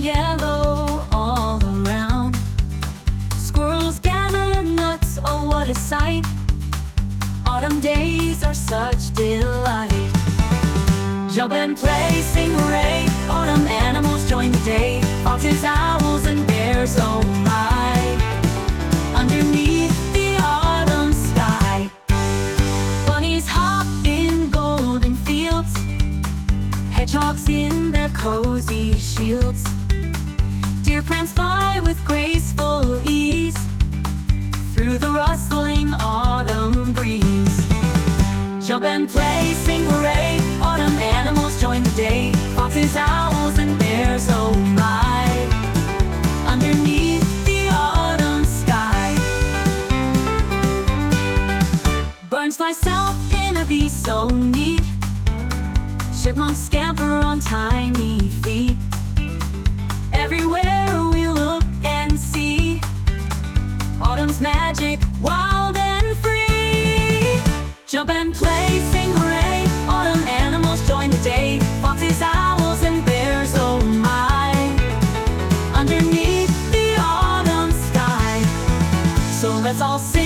yellow all around. Squirrels gather nuts, oh what a sight! Autumn days are such delight. Jump and play, sing hooray! Autumn animals join the day. Foxes, owls, and bears, oh my! Underneath the autumn sky, bunnies hop in golden fields. Hedgehogs in their cozy shields. Prance by with graceful ease through the rustling autumn breeze. Jump and play, sing hooray! Autumn animals join the day. Foxes, owls, and bears, oh my! Underneath the autumn sky. Burns fly south in a so neat. Chipmunks scamper on tiny Magic, wild and free. Jump and play, sing hooray Autumn animals join the day. Foxes, owls, and bears, oh my. Underneath the autumn sky. So let's all sing